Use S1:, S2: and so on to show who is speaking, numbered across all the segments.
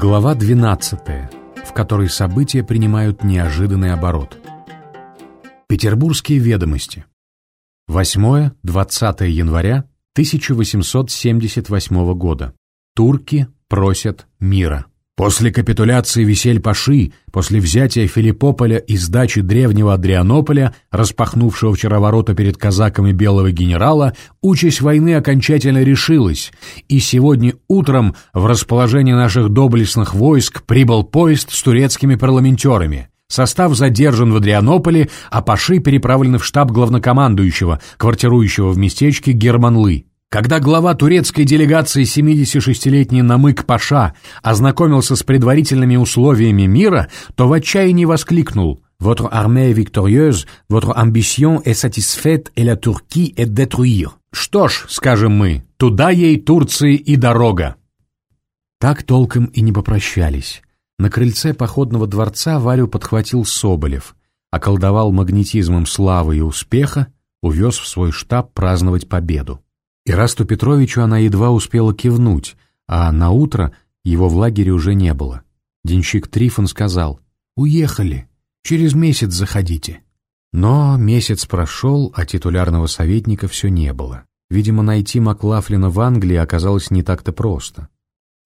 S1: Глава 12, в которой события принимают неожиданный оборот. Петербургские ведомости. 8-20 января 1878 года. Турки просят мира. После капитуляции Висель-Паши, после взятия Филиппополя и сдачи древнего Адрианополя, распахнувшего вчера ворота перед казаками белого генерала, участь войны окончательно решилась, и сегодня утром в расположение наших доблестных войск прибыл поезд с турецкими парламентерами. Состав задержан в Адрианополе, а Паши переправлены в штаб главнокомандующего, квартирующего в местечке Германлы. Когда глава турецкой делегации 76-летний Намык Паша ознакомился с предварительными условиями мира, то в отчаянии воскликнул «Votre armée est victorieuse, votre ambition est satisfaite et la Turquie est détruire». Что ж, скажем мы, туда ей Турции и дорога. Так толком и не попрощались. На крыльце походного дворца Варю подхватил Соболев, околдовал магнетизмом славы и успеха, увез в свой штаб праздновать победу. Ирасту Петровичу она едва успела кивнуть, а на утро его в лагере уже не было. Денщик Трифон сказал «Уехали, через месяц заходите». Но месяц прошел, а титулярного советника все не было. Видимо, найти Маклафлина в Англии оказалось не так-то просто.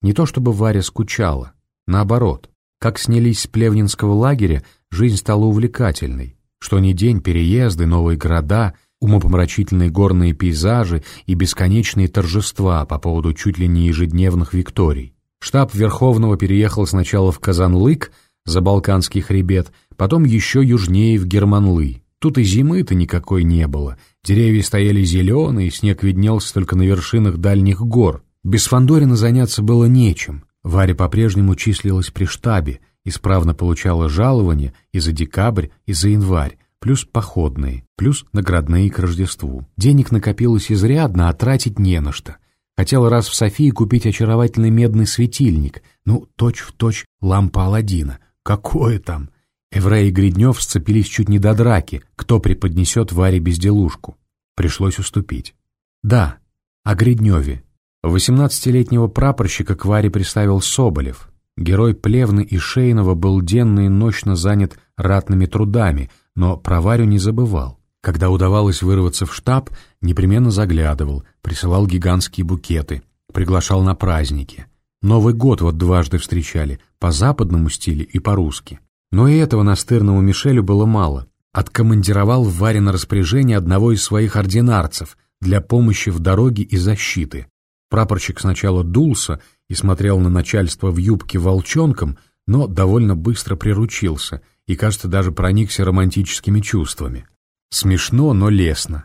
S1: Не то чтобы Варя скучала, наоборот. Как снялись с Плевнинского лагеря, жизнь стала увлекательной. Что ни день переезды, новые города — умопомрачительные горные пейзажи и бесконечные торжества по поводу чуть ли не ежедневных викторий. Штаб Верховного переехал сначала в Казанлык, за Балканский хребет, потом еще южнее в Германлы. Тут и зимы-то никакой не было. Деревья стояли зеленые, снег виднелся только на вершинах дальних гор. Без Фандорина заняться было нечем. Варя по-прежнему числилась при штабе, исправно получала жалования и за декабрь, и за январь, плюс походные, плюс наградные к Рождеству. Денег накопилось изрядно, а тратить не на что. Хотел раз в Софии купить очаровательный медный светильник, ну, точь-в-точь точь лампа Аладдина. Какое там? Эврей и Гриднев сцепились чуть не до драки, кто преподнесет Варе безделушку. Пришлось уступить. Да, о Гридневе. Восемнадцатилетнего прапорщика к Варе приставил Соболев. Герой Плевны и Шейнова был денно и ночно занят ратными трудами — но про Варю не забывал. Когда удавалось вырваться в штаб, непременно заглядывал, присылал гигантские букеты, приглашал на праздники. Новый год вот дважды встречали, по западному стилю и по-русски. Но и этого настырному Мишелю было мало. Откомандировал в Варе на распоряжение одного из своих ординарцев для помощи в дороге и защиты. Прапорщик сначала дулся и смотрел на начальство в юбке волчонком, но довольно быстро приручился — и, кажется, даже проникся романтическими чувствами. Смешно, но лестно.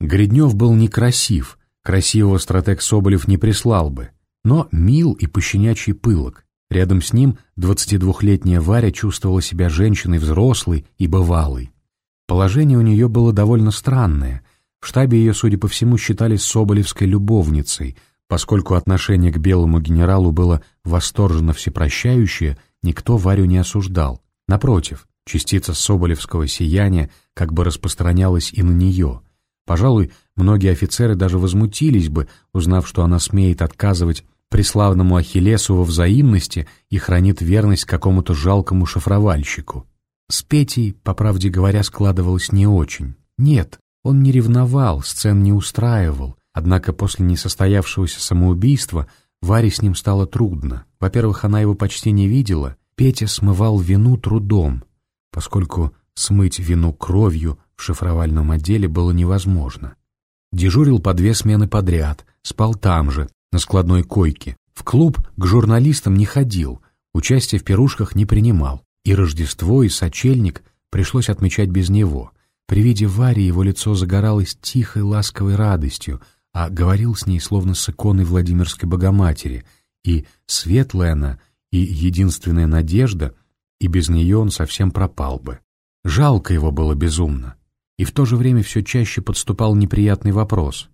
S1: Гриднев был некрасив, красивого стратег Соболев не прислал бы, но мил и пощенячий пылок. Рядом с ним 22-летняя Варя чувствовала себя женщиной взрослой и бывалой. Положение у нее было довольно странное. В штабе ее, судя по всему, считали соболевской любовницей, поскольку отношение к белому генералу было восторженно всепрощающее, никто Варю не осуждал. Напротив, частица соболевского сияния как бы распространялась и на нее. Пожалуй, многие офицеры даже возмутились бы, узнав, что она смеет отказывать преславному Ахиллесу во взаимности и хранит верность какому-то жалкому шифровальщику. С Петей, по правде говоря, складывалось не очень. Нет, он не ревновал, сцен не устраивал, однако после несостоявшегося самоубийства Варе с ним стало трудно. Во-первых, она его почти не видела, Петя смывал вину трудом, поскольку смыть вину кровью в шифровальном отделе было невозможно. Дежурил по две смены подряд, спал там же, на складной койке. В клуб к журналистам не ходил, участие в пирушках не принимал. И Рождество, и Сочельник пришлось отмечать без него. При виде Вари его лицо загоралось тихой ласковой радостью, а говорил с ней словно с иконой Владимирской Богоматери, и светлая она — и единственная надежда, и без нее он совсем пропал бы. Жалко его было безумно. И в то же время все чаще подступал неприятный вопрос.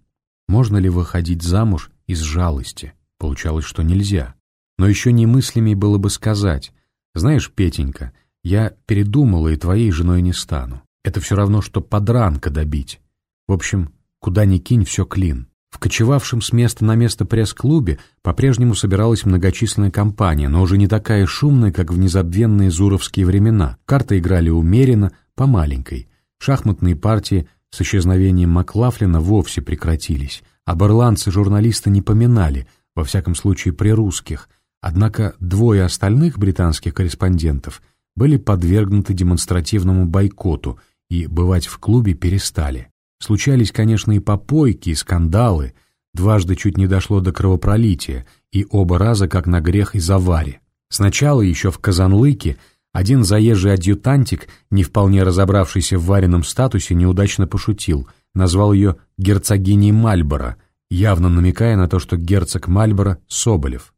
S1: Можно ли выходить замуж из жалости? Получалось, что нельзя. Но еще немыслимей было бы сказать, «Знаешь, Петенька, я передумала и твоей женой не стану. Это все равно, что подранка добить. В общем, куда ни кинь, все клин». В кочевавшем с места на место пресс-клубе по-прежнему собиралась многочисленная компания, но уже не такая шумная, как в незабвенные зуровские времена. Карты играли умеренно, по маленькой. Шахматные партии с исчезновением Маклафлина вовсе прекратились, а ирландцы-журналисты не поминали, во всяком случае при русских, однако двое остальных британских корреспондентов были подвергнуты демонстративному бойкоту и бывать в клубе перестали. Случались, конечно, и попойки, и скандалы, дважды чуть не дошло до кровопролития, и оба раза как на грех из авари. Сначала еще в Казанлыке один заезжий адъютантик, не вполне разобравшийся в вареном статусе, неудачно пошутил, назвал ее герцогиней Мальборо, явно намекая на то, что герцог Мальборо — Соболев.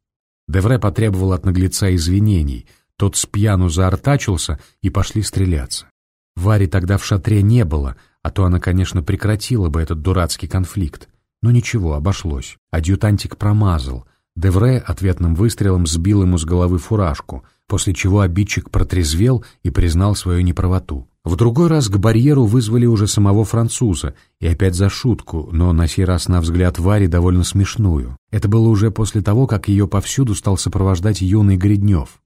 S1: Девре потребовал от наглеца извинений, тот с пьяну заортачился и пошли стреляться. Вари тогда в шатре не было, а то она, конечно, прекратила бы этот дурацкий конфликт. Но ничего, обошлось. Адъютантик промазал. Девре ответным выстрелом сбил ему с головы фуражку, после чего обидчик протрезвел и признал свою неправоту. В другой раз к барьеру вызвали уже самого француза, и опять за шутку, но на сей раз на взгляд Вари довольно смешную. Это было уже после того, как ее повсюду стал сопровождать юный Гриднев.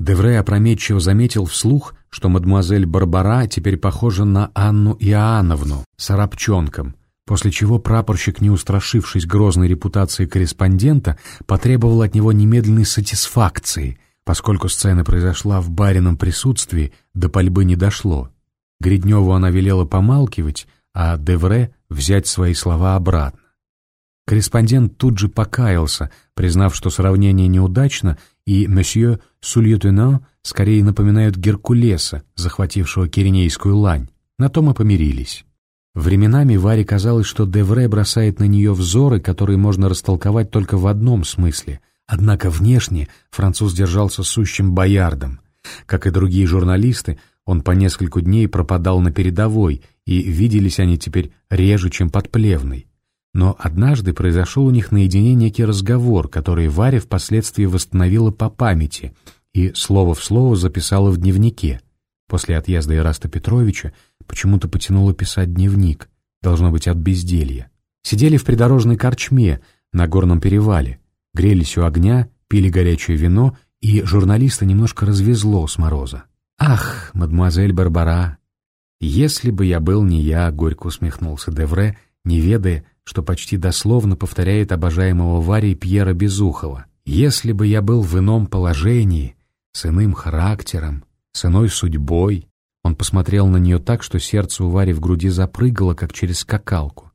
S1: Девре опрометчиво заметил вслух, что мадемуазель Барбара теперь похожа на Анну Иоанновну с арабчонком, после чего прапорщик, не устрашившись грозной репутации корреспондента, потребовал от него немедленной сатисфакции, поскольку сцена произошла в барином присутствии, до пальбы не дошло. Гридневу она велела помалкивать, а Девре взять свои слова обратно. Корреспондент тут же покаялся, признав, что сравнение неудачно, и месье Сульютена скорее напоминают Геркулеса, захватившего Киренейскую лань. На том и помирились. Временами Варе казалось, что Девре бросает на нее взоры, которые можно растолковать только в одном смысле. Однако внешне француз держался сущим боярдом. Как и другие журналисты, он по нескольку дней пропадал на передовой, и виделись они теперь реже, чем под Плевной. Но однажды произошел у них наедине некий разговор, который Варя впоследствии восстановила по памяти и слово в слово записала в дневнике. После отъезда Ираста Петровича почему-то потянуло писать дневник, должно быть от безделья. Сидели в придорожной корчме на горном перевале, грелись у огня, пили горячее вино, и журналиста немножко развезло с мороза. «Ах, мадемуазель Барбара! Если бы я был не я!» — горько усмехнулся Девре, не ведая, что почти дословно повторяет обожаемого Варей Пьера Безухова. «Если бы я был в ином положении, с иным характером, с иной судьбой...» Он посмотрел на нее так, что сердце у Вари в груди запрыгало, как через скакалку.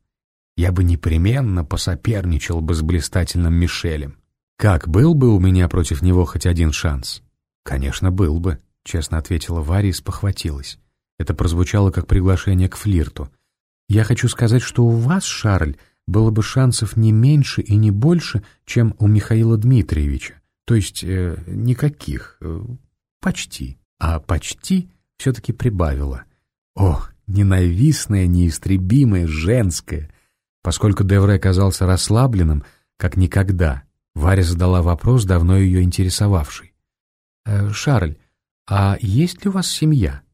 S1: «Я бы непременно посоперничал бы с блистательным Мишелем. Как, был бы у меня против него хоть один шанс?» «Конечно, был бы», — честно ответила Варя и спохватилась. Это прозвучало как приглашение к флирту — я хочу сказать, что у вас, Шарль, было бы шансов не меньше и не больше, чем у Михаила Дмитриевича. То есть э, никаких. Э, почти. А почти все-таки прибавила. О, ненавистное, неистребимое, женское. Поскольку Девре оказался расслабленным, как никогда, Варя задала вопрос, давно ее интересовавший. «Э, «Шарль, а есть ли у вас семья?»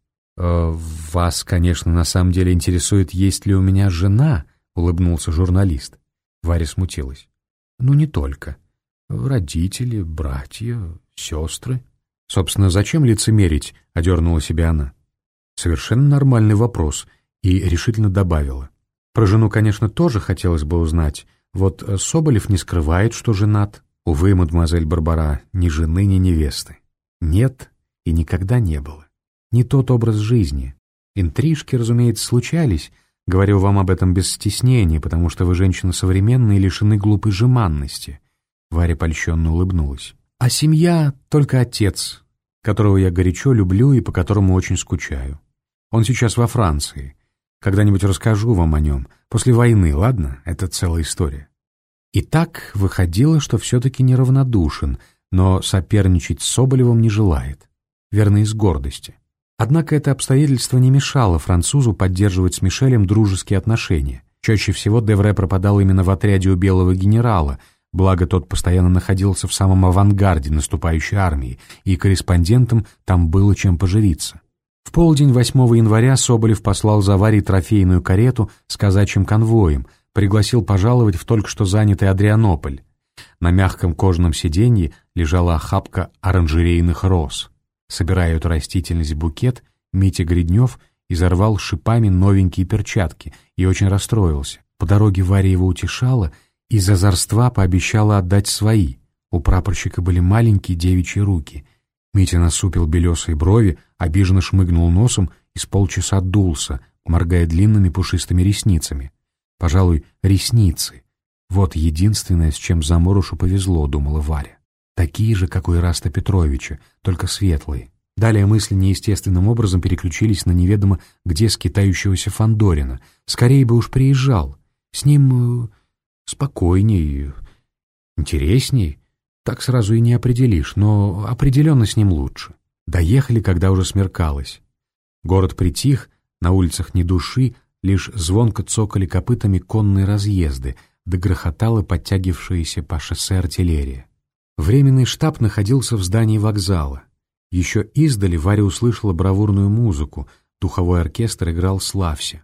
S1: «Э, «Вас, конечно, на самом деле интересует, есть ли у меня жена», — улыбнулся журналист. Варя смутилась. «Ну, не только. Родители, братья, сестры». «Собственно, зачем лицемерить?» — одернула себя она. Совершенно нормальный вопрос, и решительно добавила. Про жену, конечно, тоже хотелось бы узнать. Вот Соболев не скрывает, что женат. Увы, мадемуазель Барбара, ни жены, ни невесты. Нет и никогда не было не тот образ жизни. Интрижки, разумеется, случались, говорю вам об этом без стеснения, потому что вы женщина современная и лишены глупой жеманности. Варя польщенно улыбнулась. А семья — только отец, которого я горячо люблю и по которому очень скучаю. Он сейчас во Франции. Когда-нибудь расскажу вам о нем. После войны, ладно? Это целая история. И так выходило, что все-таки неравнодушен, но соперничать с Соболевым не желает. Верно, из гордости. Однако это обстоятельство не мешало французу поддерживать с Мишелем дружеские отношения. Чаще всего Девре пропадал именно в отряде у белого генерала, благо тот постоянно находился в самом авангарде наступающей армии, и корреспондентам там было чем поживиться. В полдень 8 января Соболев послал за Варей трофейную карету с казачьим конвоем, пригласил пожаловать в только что занятый Адрианополь. На мягком кожаном сиденье лежала охапка оранжерейных роз. Собирая эту растительность в букет, Митя Гриднев изорвал шипами новенькие перчатки и очень расстроился. По дороге Варя его утешала и за озорства пообещала отдать свои. У прапорщика были маленькие девичьи руки. Митя насупил белесые брови, обиженно шмыгнул носом и с полчаса дулся, моргая длинными пушистыми ресницами. Пожалуй, ресницы. Вот единственное, с чем Заморушу повезло, думала Варя. Такие же, как у Ираста Петровича, только светлые. Далее мысли неестественным образом переключились на неведомо где скитающегося Фандорина. Скорее бы уж приезжал. С ним э, спокойней, интересней. Так сразу и не определишь, но определенно с ним лучше. Доехали, когда уже смеркалось. Город притих, на улицах ни души, лишь звонко цокали копытами конные разъезды, да грохотала подтягившаяся по шоссе артиллерия. Временный штаб находился в здании вокзала. Еще издали Варя услышала бравурную музыку, духовой оркестр играл «Славься».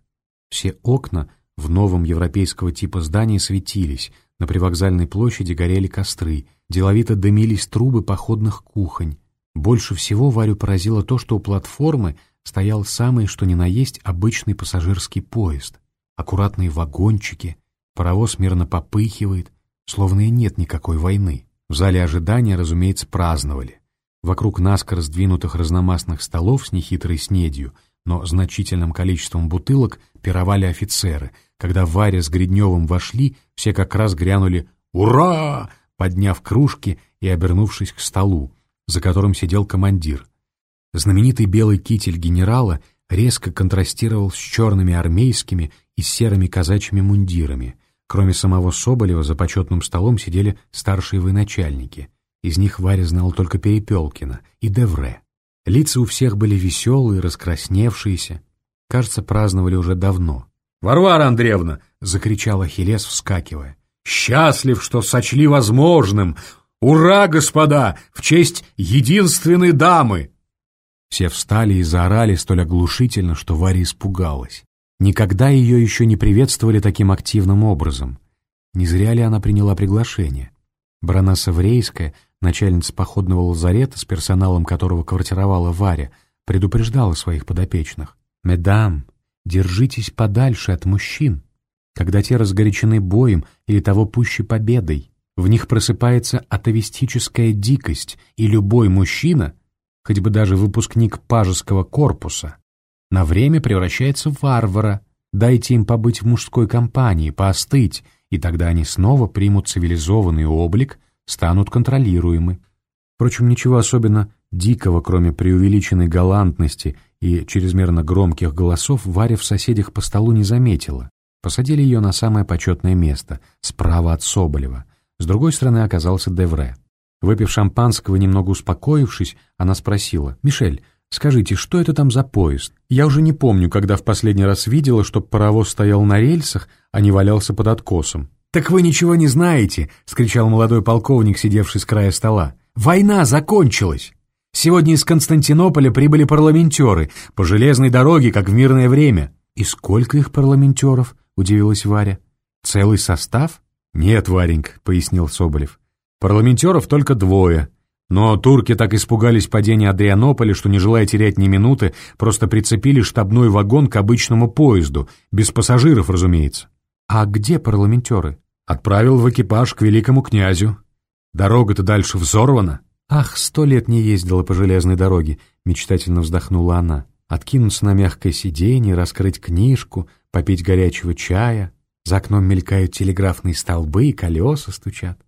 S1: Все окна в новом европейского типа здании светились, на привокзальной площади горели костры, деловито дымились трубы походных кухонь. Больше всего Варю поразило то, что у платформы стоял самый что ни на есть обычный пассажирский поезд. Аккуратные вагончики, паровоз мирно попыхивает, словно и нет никакой войны. В зале ожидания, разумеется, праздновали. Вокруг наскоро сдвинутых разномастных столов с нехитрой снедью, но значительным количеством бутылок пировали офицеры. Когда Варя с Гридневым вошли, все как раз грянули «Ура!», подняв кружки и обернувшись к столу, за которым сидел командир — Знаменитый белый китель генерала резко контрастировал с черными армейскими и серыми казачьими мундирами. Кроме самого Соболева за почетным столом сидели старшие военачальники. Из них Варя знал только Перепелкина и Девре. Лица у всех были веселые, раскрасневшиеся. Кажется, праздновали уже давно. «Варвара Андреевна!» — закричал Ахиллес, вскакивая. «Счастлив, что сочли возможным! Ура, господа! В честь единственной дамы!» Все встали и заорали столь оглушительно, что Варя испугалась. Никогда ее еще не приветствовали таким активным образом. Не зря ли она приняла приглашение? Бронаса Врейская, начальница походного лазарета, с персоналом которого квартировала Варя, предупреждала своих подопечных. «Медам, держитесь подальше от мужчин, когда те разгорячены боем или того пуще победой. В них просыпается атовистическая дикость, и любой мужчина — хоть бы даже выпускник пажеского корпуса, на время превращается в варвара. Дайте им побыть в мужской компании, поостыть, и тогда они снова примут цивилизованный облик, станут контролируемы. Впрочем, ничего особенно дикого, кроме преувеличенной галантности и чрезмерно громких голосов, Варя в соседях по столу не заметила. Посадили ее на самое почетное место, справа от Соболева. С другой стороны оказался Девре. Выпив шампанского немного успокоившись, она спросила, «Мишель, скажите, что это там за поезд? Я уже не помню, когда в последний раз видела, чтоб паровоз стоял на рельсах, а не валялся под откосом». «Так вы ничего не знаете!» — скричал молодой полковник, сидевший с края стола. «Война закончилась! Сегодня из Константинополя прибыли парламентеры, по железной дороге, как в мирное время». «И сколько их парламентеров?» — удивилась Варя. «Целый состав?» «Нет, Варенька», — пояснил Соболев. Парламентеров только двое. Но турки так испугались падения Адрианополя, что, не желая терять ни минуты, просто прицепили штабной вагон к обычному поезду, без пассажиров, разумеется. «А где парламентеры?» «Отправил в экипаж к великому князю. Дорога-то дальше взорвана». «Ах, сто лет не ездила по железной дороге», — мечтательно вздохнула она. «Откинуться на мягкое сиденье, раскрыть книжку, попить горячего чая. За окном мелькают телеграфные столбы и колеса стучат.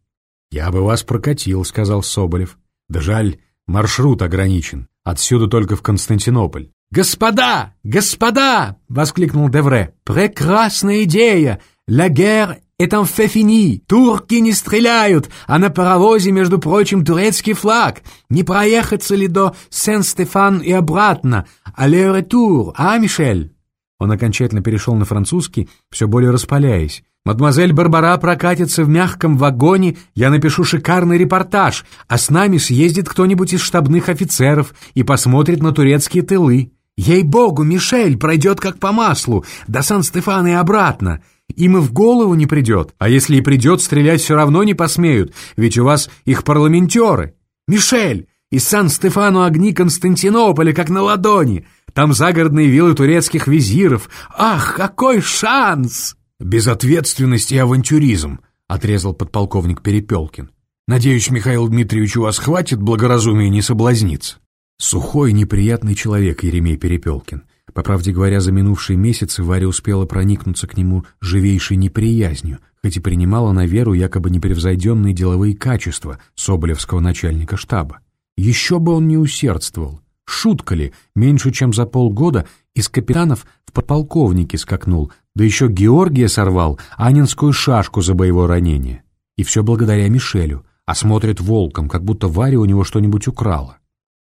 S1: «Я бы вас прокатил», — сказал Соболев. «Да жаль, маршрут ограничен. Отсюда только в Константинополь».
S2: «Господа! Господа!» — воскликнул Девре. «Прекрасная идея! La guerre est un fait fini! Турки не стреляют, а на паровозе, между прочим, турецкий флаг. Не проехаться ли до Сен-Стефан и обратно? Алле-ретур, а, Мишель?» Он окончательно перешел на французский, все более распаляясь. Мадемуазель Барбара прокатится в мягком вагоне, я напишу шикарный репортаж, а с нами съездит кто-нибудь из штабных офицеров и посмотрит на турецкие тылы. Ей-богу, Мишель пройдет как по маслу, до Сан-Стефана и обратно. им и в голову не придет. А если и придет, стрелять все равно не посмеют, ведь у вас их парламентеры. Мишель, из Сан-Стефану огни Константинополя, как на ладони. Там загородные виллы турецких визиров. Ах, какой шанс!»
S1: «Безответственность и авантюризм», — отрезал подполковник Перепелкин. «Надеюсь, Михаил Дмитриевич, у вас хватит благоразумия не соблазниться». Сухой, неприятный человек Еремей Перепелкин. По правде говоря, за минувшие месяцы Варя успела проникнуться к нему живейшей неприязнью, хоть и принимала на веру якобы непревзойденные деловые качества соболевского начальника штаба. Еще бы он не усердствовал. Шутка ли, меньше чем за полгода из капитанов в подполковнике скакнул, да еще Георгия сорвал анинскую шашку за боевое ранение. И все благодаря Мишелю, а смотрит волком, как будто Варя у него что-нибудь украла.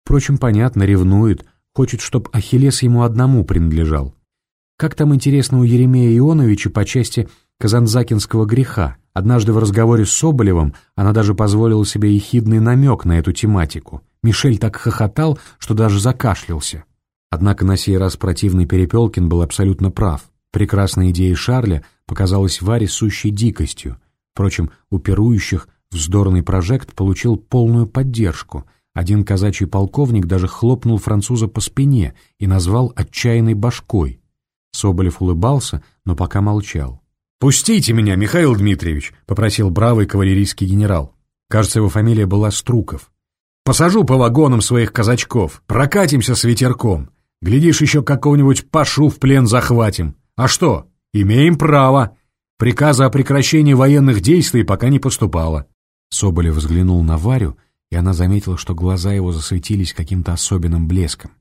S1: Впрочем, понятно, ревнует, хочет, чтоб Ахиллес ему одному принадлежал. Как там интересно у Еремея Ионовича по части казанзакинского греха. Однажды в разговоре с Соболевым она даже позволила себе ехидный намек на эту тематику. Мишель так хохотал, что даже закашлялся. Однако на сей раз противный Перепелкин был абсолютно прав. Прекрасная идея Шарля показалась Варе сущей дикостью. Впрочем, у пирующих вздорный прожект получил полную поддержку. Один казачий полковник даже хлопнул француза по спине и назвал отчаянной башкой. Соболев улыбался, но пока молчал. «Пустите меня, Михаил Дмитриевич», — попросил бравый кавалерийский генерал. Кажется, его фамилия была Струков. «Посажу по вагонам своих казачков, прокатимся с ветерком. Глядишь, еще какого-нибудь пашу в плен захватим. А что? Имеем право. Приказа о прекращении военных действий пока не поступало». Соболев взглянул на Варю, и она заметила, что глаза его засветились каким-то особенным блеском.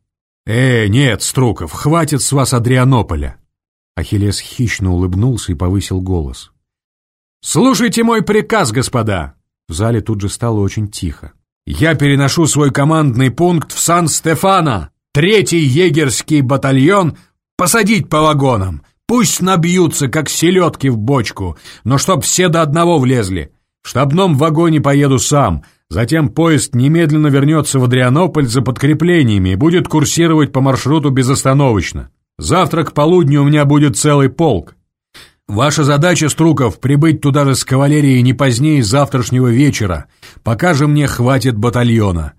S1: «Э, нет, Струков, хватит с вас Адрианополя!» Ахиллес хищно улыбнулся и повысил голос. «Слушайте мой приказ, господа!» В зале тут же стало очень тихо. «Я переношу свой командный пункт в Сан-Стефано! Третий егерский батальон посадить по вагонам! Пусть набьются, как селедки в бочку, но чтоб все до одного влезли! В штабном вагоне поеду сам, затем поезд немедленно вернется в Адрианополь за подкреплениями и будет курсировать по маршруту безостановочно. Завтра к полудню у меня будет целый полк. Ваша задача, Струков, прибыть туда же с кавалерией не позднее завтрашнего вечера, пока же мне хватит батальона.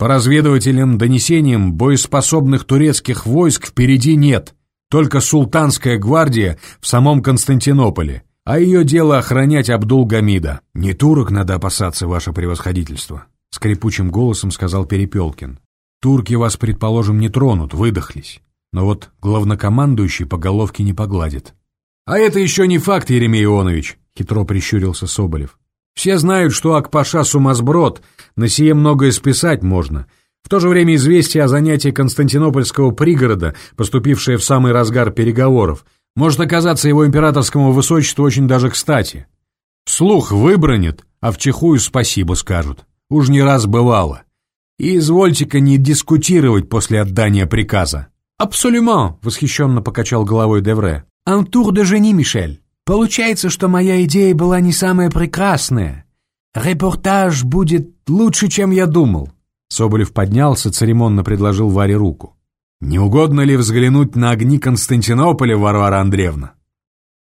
S1: По разведывательным донесениям, боеспособных турецких войск впереди нет, только султанская гвардия в самом Константинополе, а ее дело охранять Абдул-Гамида. Не турок надо опасаться, ваше превосходительство, скрипучим голосом сказал Перепелкин. Турки вас, предположим, не тронут, выдохлись но вот главнокомандующий по головке не погладит. «А это еще не факт, Еремей Ионович», — хитро прищурился Соболев. «Все знают, что Акпаша сумасброд, на сие многое списать можно. В то же время известие о занятии Константинопольского пригорода, поступившее в самый разгар переговоров, может оказаться его императорскому высочеству очень даже кстати. Слух выбронит, а в чехую спасибо скажут. Уж не раз бывало. И извольте-ка не дискутировать после отдания приказа. «Абсолюмент!» — восхищенно покачал головой Девре. «Un tour de génie, Мишель. Получается, что моя идея была не самая прекрасная. Репортаж будет лучше, чем я думал». Соболев поднялся, церемонно предложил Варе руку. «Не угодно ли взглянуть на огни Константинополя, Варвара Андреевна?»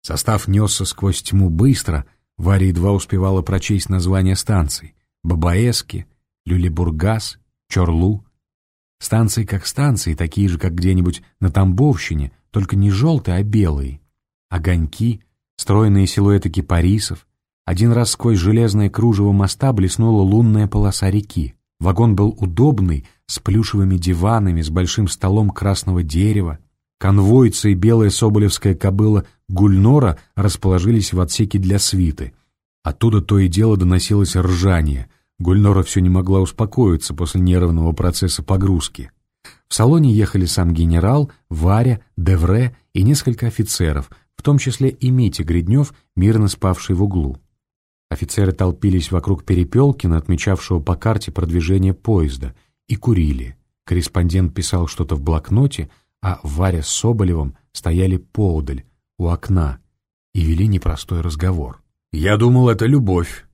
S1: Состав несся сквозь тьму быстро, Варя едва успевала прочесть названия станций. Бабаески, Люлебургас, Чорлу. Станции как станции, такие же, как где-нибудь на Тамбовщине, только не желтые, а белые. Огоньки, стройные силуэты кипарисов. Один раз сквозь железное кружево моста блеснула лунная полоса реки. Вагон был удобный, с плюшевыми диванами, с большим столом красного дерева. Конвойцы и белая соболевская кобыла Гульнора расположились в отсеке для свиты. Оттуда то и дело доносилось ржание — Гульнора все не могла успокоиться после нервного процесса погрузки. В салоне ехали сам генерал, Варя, Девре и несколько офицеров, том числе и Митя Гриднев, мирно спавший в углу. Офицеры толпились вокруг Перепелкина, отмечавшего по карте продвижение поезда, и курили. Корреспондент писал что-то в блокноте, а Варя с Соболевым стояли поодаль, у окна, и вели непростой разговор. «Я думал, это любовь»,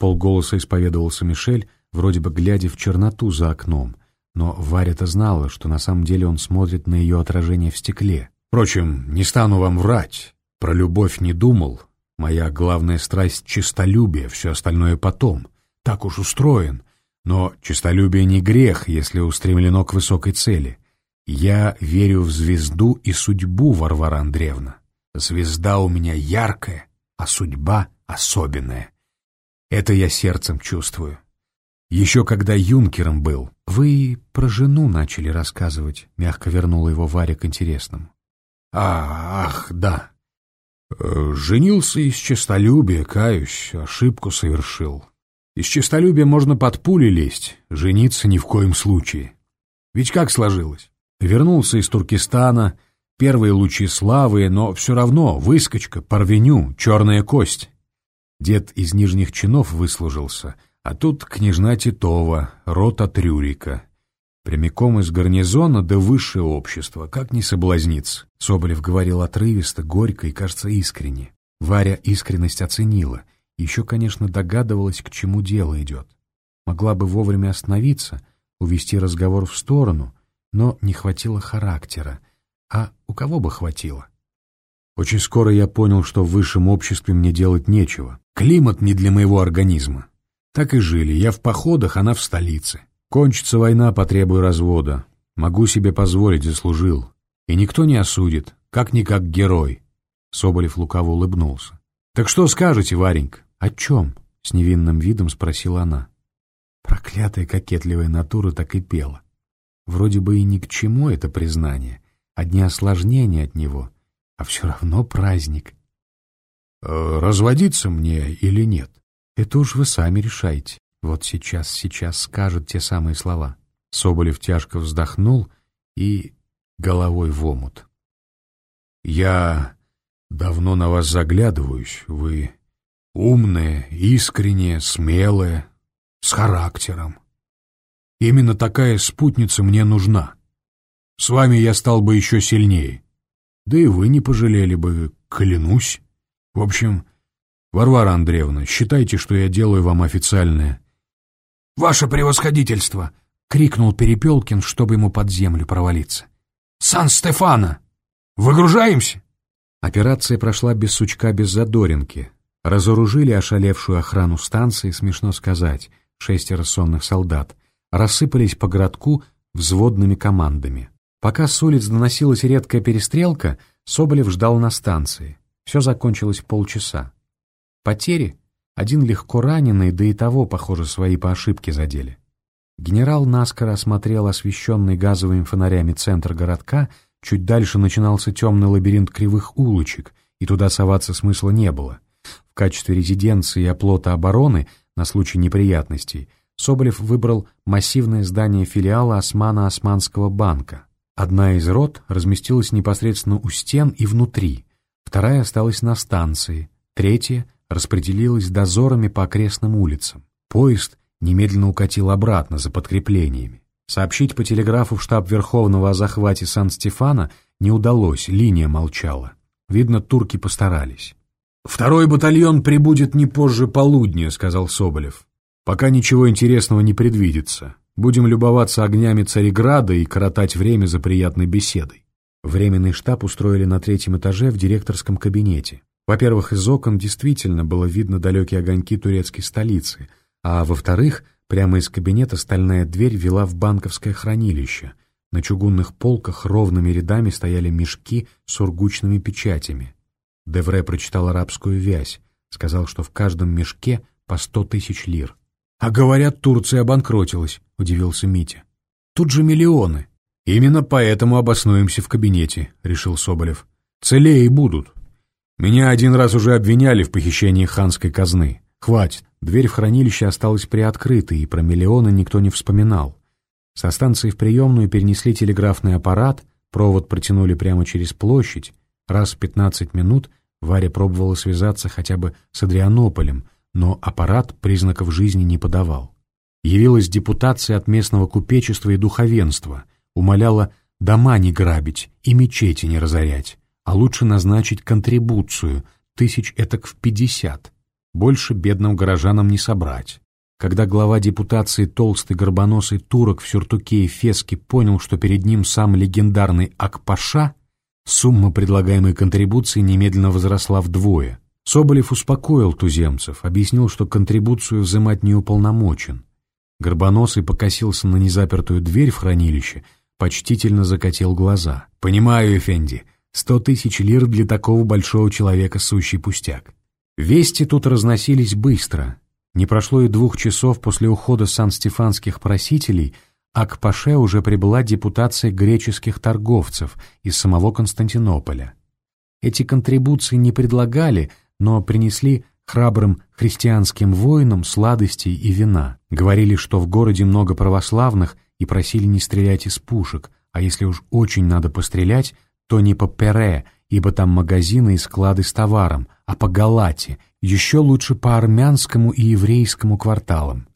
S1: Полголоса исповедовался Мишель, вроде бы глядя в черноту за окном, но Варя-то знала, что на самом деле он смотрит на ее отражение в стекле. «Впрочем, не стану вам врать. Про любовь не думал. Моя главная страсть — честолюбие, все остальное потом. Так уж устроен. Но честолюбие не грех, если устремлено к высокой цели. Я верю в звезду и судьбу, Варвара Андреевна. Звезда у меня яркая, а судьба особенная. Это я сердцем чувствую. Еще когда юнкером был. Вы про жену начали рассказывать, мягко вернула его Варя к интересному. А, ах, да. Э, женился из честолюбия, каюсь, ошибку совершил. Из честолюбия можно под пули лезть, жениться ни в коем случае. Ведь как сложилось? Вернулся из Туркестана, первые лучи славы, но все равно выскочка, порвеню, черная кость. Дед из нижних чинов выслужился, а тут княжна Титова, рот от Рюрика. Прямиком из гарнизона до высшее общество, как не соблазниться. Соболев говорил отрывисто, горько и, кажется, искренне. Варя искренность оценила, еще, конечно, догадывалась, к чему дело идет. Могла бы вовремя остановиться, увести разговор в сторону, но не хватило характера. А у кого бы хватило? Очень скоро я понял, что в высшем обществе мне делать нечего. Климат не для моего организма. Так и жили. Я в походах, она в столице. Кончится война, потребую развода. Могу себе позволить, заслужил. И никто не осудит, как-никак герой. Соболев лукаво улыбнулся. «Так что скажете, Варенька?» «О чем?» — с невинным видом спросила она. Проклятая кокетливая натура так и пела. Вроде бы и ни к чему это признание, одни осложнения от него, а все равно праздник. «Э, «Разводиться мне или нет?» «Это уж вы сами решаете. Вот сейчас, сейчас скажет те самые слова». Соболев тяжко вздохнул и головой в омут. «Я давно на вас заглядываюсь. Вы умная, искренняя, смелая, с характером. Именно такая спутница мне нужна. С вами я стал бы еще сильнее. Да и вы не пожалели бы, клянусь. В общем, Варвара Андреевна, считайте, что я делаю вам официальное. «Ваше превосходительство!» — крикнул Перепелкин, чтобы ему под землю провалиться. «Сан-Стефано! Выгружаемся!» Операция прошла без сучка, без задоринки. Разоружили ошалевшую охрану станции, смешно сказать, шестеро сонных солдат, рассыпались по городку взводными командами. Пока с улиц доносилась редкая перестрелка, Соболев ждал на станции. Все закончилось полчаса. Потери? Один легко раненый, да и того, похоже, свои по ошибке задели. Генерал наскоро осмотрел освещенный газовыми фонарями центр городка, чуть дальше начинался темный лабиринт кривых улочек, и туда соваться смысла не было. В качестве резиденции и оплота обороны на случай неприятностей Соболев выбрал массивное здание филиала Османа-Османского банка. Одна из рот разместилась непосредственно у стен и внутри, вторая осталась на станции, третья распределилась дозорами по окрестным улицам. Поезд немедленно укатил обратно за подкреплениями. Сообщить по телеграфу в штаб Верховного о захвате Сан-Стефана не удалось, линия молчала. Видно, турки постарались. «Второй батальон прибудет не позже полудня», — сказал Соболев. Пока ничего интересного не предвидится. Будем любоваться огнями Цареграда и коротать время за приятной беседой. Временный штаб устроили на третьем этаже в директорском кабинете. Во-первых, из окон действительно было видно далекие огоньки турецкой столицы, а во-вторых, прямо из кабинета стальная дверь вела в банковское хранилище. На чугунных полках ровными рядами стояли мешки с ургучными печатями. Девре прочитал арабскую вязь, сказал, что в каждом мешке по сто тысяч лир. «А говорят, Турция обанкротилась», — удивился Митя. «Тут же миллионы». «Именно поэтому обоснуемся в кабинете», — решил Соболев. «Целее будут. Меня один раз уже обвиняли в похищении ханской казны. Хватит. Дверь в хранилище осталась приоткрытой, и про миллионы никто не вспоминал. Со станции в приемную перенесли телеграфный аппарат, провод протянули прямо через площадь. Раз в пятнадцать минут Варя пробовала связаться хотя бы с Адрианополем, но аппарат признаков жизни не подавал. Явилась депутация от местного купечества и духовенства, умоляла дома не грабить и мечети не разорять, а лучше назначить контрибуцию, тысяч этак в пятьдесят. Больше бедным горожанам не собрать. Когда глава депутации толстый горбоносый турок в сюртуке и феске понял, что перед ним сам легендарный Акпаша, Сумма предлагаемой контрибуции немедленно возросла вдвое. Соболев успокоил туземцев, объяснил, что контрибуцию взимать не уполномочен. Горбоносый покосился на незапертую дверь в хранилище, почтительно закатил глаза. «Понимаю, Эфенди, сто тысяч лир для такого большого человека сущий пустяк». Вести тут разносились быстро. Не прошло и двух часов после ухода сан-стефанских просителей, а к Паше уже прибыла депутация греческих торговцев из самого Константинополя. Эти контрибуции не предлагали, но принесли храбрым христианским воинам сладостей и вина. Говорили, что в городе много православных и просили не стрелять из пушек, а если уж очень надо пострелять, то не по Пере, ибо там магазины и склады с товаром, а по Галате, еще лучше по армянскому и еврейскому кварталам.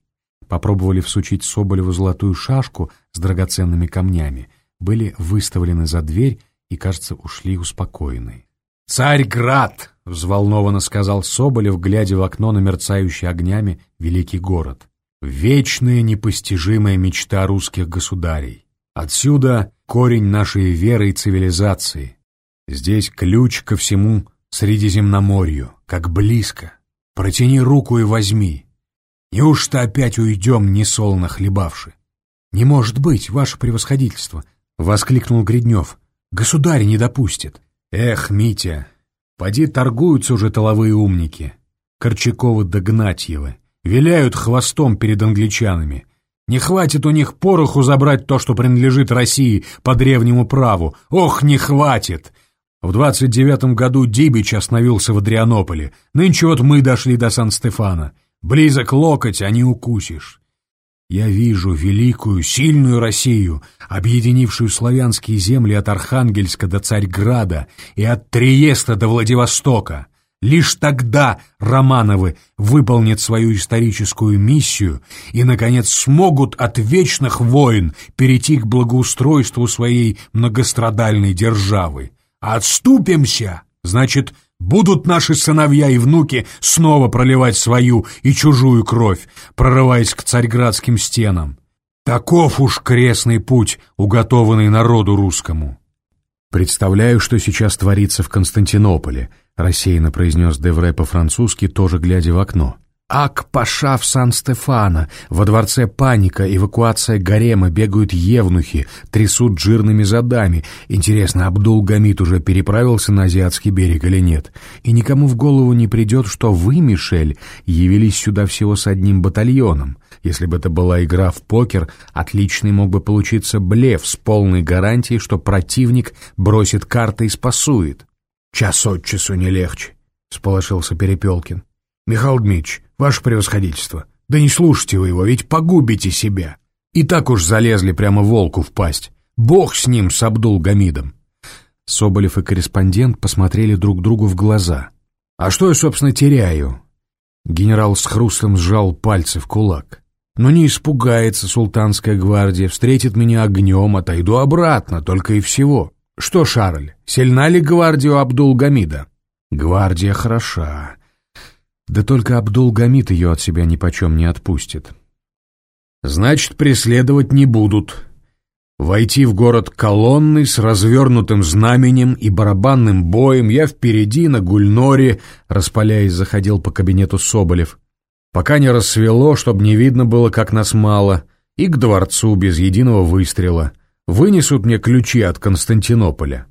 S1: Попробовали всучить Соболеву золотую шашку с драгоценными камнями, были выставлены за дверь и, кажется, ушли успокоенные. «Царьград!» — взволнованно сказал Соболев, глядя в окно на мерцающий огнями великий город. «Вечная непостижимая мечта русских государей. Отсюда корень нашей веры и цивилизации. Здесь ключ ко всему Средиземноморью, как близко. Протяни руку и возьми. Неужто опять уйдем, несолно хлебавши?» «Не может быть, ваше превосходительство!» — воскликнул Гриднев. «Государь не допустит». Эх, Митя, поди торгуются уже толовые умники. Корчаковы да Гнатьевы. Виляют хвостом перед англичанами. Не хватит у них пороху забрать то, что принадлежит России по древнему праву. Ох, не хватит! В двадцать девятом году Дибич остановился в Адрианополе. Нынче вот мы дошли до Сан-Стефана. Близок локоть, а не укусишь. Я вижу великую, сильную Россию, объединившую славянские земли от Архангельска до Царьграда и от Триеста до Владивостока. Лишь тогда Романовы выполнят свою историческую миссию и, наконец, смогут от вечных войн перейти к благоустройству своей многострадальной державы. Отступимся, значит, Будут наши сыновья и внуки снова проливать свою и чужую кровь, прорываясь к царьградским стенам. Таков уж крестный путь, уготованный народу русскому. «Представляю, что сейчас творится в Константинополе», — рассеянно произнес Девре по-французски, тоже глядя в окно. Ак-паша в Сан-Стефано, во дворце паника, эвакуация гарема, бегают евнухи, трясут жирными задами. Интересно, Абдул-Гамид уже переправился на азиатский берег или нет? И никому в голову не придет, что вы, Мишель, явились сюда всего с одним батальоном. Если бы это была игра в покер, отличный мог бы получиться блеф с полной гарантией, что противник бросит карты и спасует. «Час от часу не легче», — сполошился Перепелкин. «Михаил Дмитриевич, ваше превосходительство, да не слушайте вы его, ведь погубите себя. И так уж залезли прямо волку в пасть. Бог с ним, с Абдул-Гамидом». Соболев и корреспондент посмотрели друг другу в глаза. «А что я, собственно, теряю?» Генерал с хрустом сжал пальцы в кулак. «Но не испугается султанская гвардия, встретит меня огнем, отойду обратно, только и всего. Что, Шарль, сильна ли гвардия у Абдул-Гамида?» «Гвардия хороша. Да только Абдул-Гамид ее от себя нипочем не отпустит. Значит, преследовать не будут. Войти в город колонной с развернутым знаменем и барабанным боем я впереди на гульноре, распаляясь, заходил по кабинету Соболев. Пока не рассвело, чтобы не видно было, как нас мало, и к дворцу без единого выстрела. Вынесут мне ключи от Константинополя.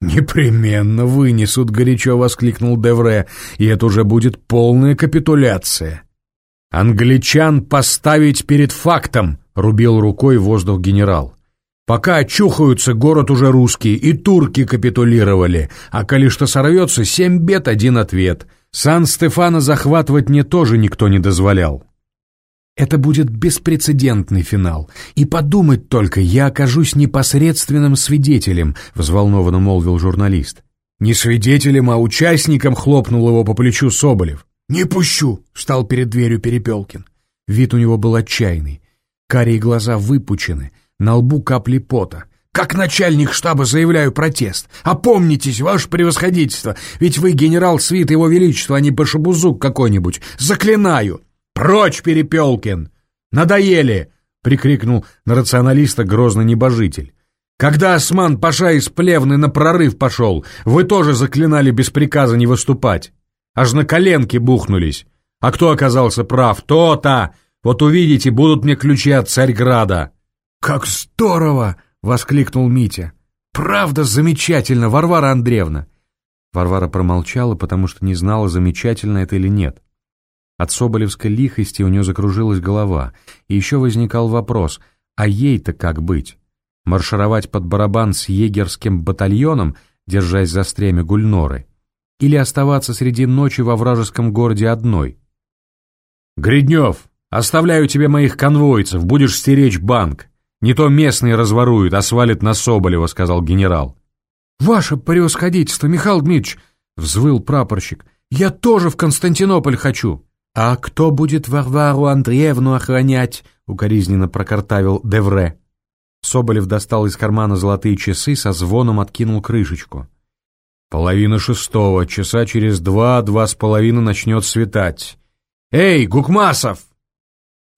S1: «Непременно вынесут», — горячо воскликнул Девре, «и это уже будет полная капитуляция». «Англичан поставить перед фактом», — рубил рукой воздух генерал. «Пока очухаются, город уже русский, и турки капитулировали, а коли что сорвется, семь бед, один ответ. Сан-Стефана захватывать мне тоже никто не дозволял». Это будет беспрецедентный финал. И подумать только, я окажусь непосредственным свидетелем, взволнованно молвил журналист. Не свидетелем, а участником хлопнул его по плечу Соболев. «Не пущу!» — встал перед дверью Перепелкин. Вид у него был отчаянный. Карие глаза выпучены, на лбу капли пота. «Как начальник штаба заявляю протест! Опомнитесь, ваше превосходительство! Ведь вы генерал свит его величества, а не башебузук какой-нибудь! Заклинаю!» «Прочь, Перепелкин! Надоели!» — прикрикнул на рационалиста грозный небожитель. Когда Осман Паша из Плевны на прорыв пошел, вы тоже заклинали без приказа не выступать. Аж на коленки бухнулись. А кто оказался прав? То-то! Вот увидите, будут мне ключи от Царьграда».
S2: «Как здорово!» — воскликнул Митя. «Правда замечательно, Варвара Андреевна!» Варвара промолчала, потому что не знала, замечательно это или нет. От соболевской лихости у нее закружилась голова, и еще возникал вопрос, а ей-то как быть? Маршировать под барабан с егерским батальоном, держась за стремя Гульноры, или оставаться среди ночи во вражеском городе одной?
S1: «Гриднев, оставляю тебе моих конвойцев, будешь стеречь банк. Не то местные разворуют, а свалит на Соболева», — сказал генерал.
S2: «Ваше превосходительство, Михаил Дмитриевич!» — взвыл прапорщик. «Я тоже в Константинополь хочу!» «А кто будет Варвару Андреевну охранять?» — укоризненно прокартавил Девре. Соболев достал из кармана золотые часы, со звоном откинул крышечку.
S1: «Половина шестого, часа через два, два с половиной начнет светать. Эй, Гукмасов!»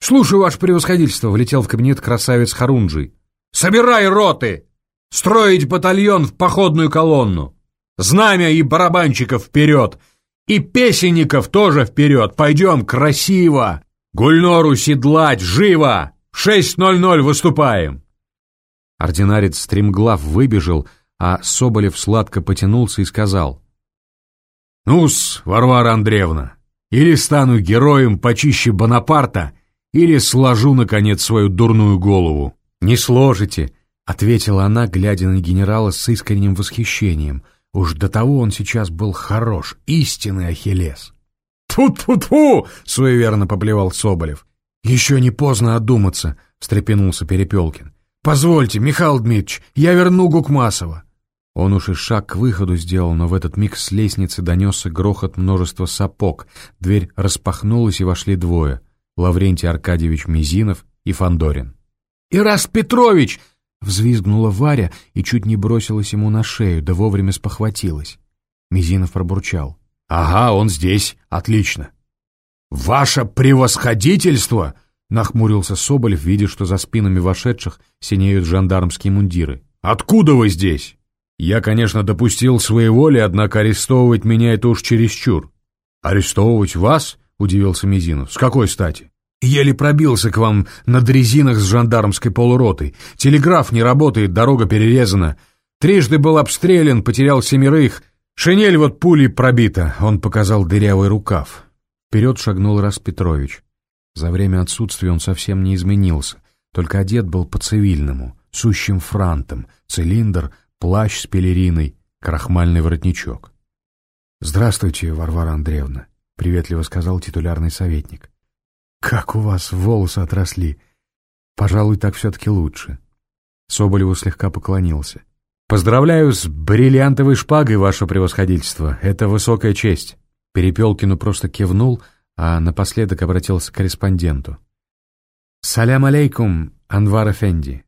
S2: «Слушаю, ваше превосходительство!» — влетел в кабинет красавец Харунжий.
S1: «Собирай роты! Строить батальон в походную колонну! Знамя и барабанщиков вперед! И песенников тоже вперед! Пойдем красиво! Гульнору седлать! Живо! В 6.00 выступаем!»
S2: Ординарец стремглав выбежал, а Соболев сладко потянулся и сказал.
S1: «Ну-с, Варвара Андреевна, или стану героем почище Бонапарта, или сложу, наконец, свою дурную голову».
S2: «Не сложите», — ответила она, глядя на генерала с искренним восхищением. Уж до того он сейчас был хорош, истинный Ахиллес.
S1: «Тьфу-тьфу-тьфу!» — суеверно поплевал Соболев.
S2: «Еще не поздно одуматься», — встрепенулся Перепелкин. «Позвольте, Михаил Дмитриевич, я верну Гукмасова». Он уж и шаг к выходу сделал, но в этот миг с лестницы донесся грохот множества сапог. Дверь распахнулась, и вошли двое — Лаврентий Аркадьевич Мизинов и Фандорин. «Ирас Петрович!» — взвизгнула Варя и чуть не бросилась ему на шею, да вовремя спохватилась. Мизинов пробурчал.
S1: «Ага, он здесь. Отлично». «Ваше превосходительство!» — нахмурился Соболев, видя, что за спинами вошедших синеют жандармские мундиры. «Откуда вы здесь?» «Я, конечно, допустил своеволие, однако арестовывать меня это уж чересчур». «Арестовывать вас?» — удивился Мизинов. «С какой стати?» Еле пробился к вам на дрезинах с жандармской полуротой. Телеграф не работает, дорога перерезана. Трижды был обстрелян, потерял семерых. Шинель вот пулей пробита. Он показал дырявый рукав.
S2: Вперед шагнул Рас Петрович. За время отсутствия он совсем не изменился, только одет был по-цивильному, сущим франтом, цилиндр, плащ с пелериной, крахмальный воротничок. «Здравствуйте, Варвара Андреевна», — приветливо сказал титулярный советник. «Как у вас волосы отросли! Пожалуй, так все-таки лучше». Соболеву слегка поклонился.
S1: «Поздравляю с бриллиантовой шпагой, ваше превосходительство. Это высокая честь».
S2: Перепелкину просто кивнул, а напоследок обратился к корреспонденту. «Салям алейкум, Анвар Эфенди.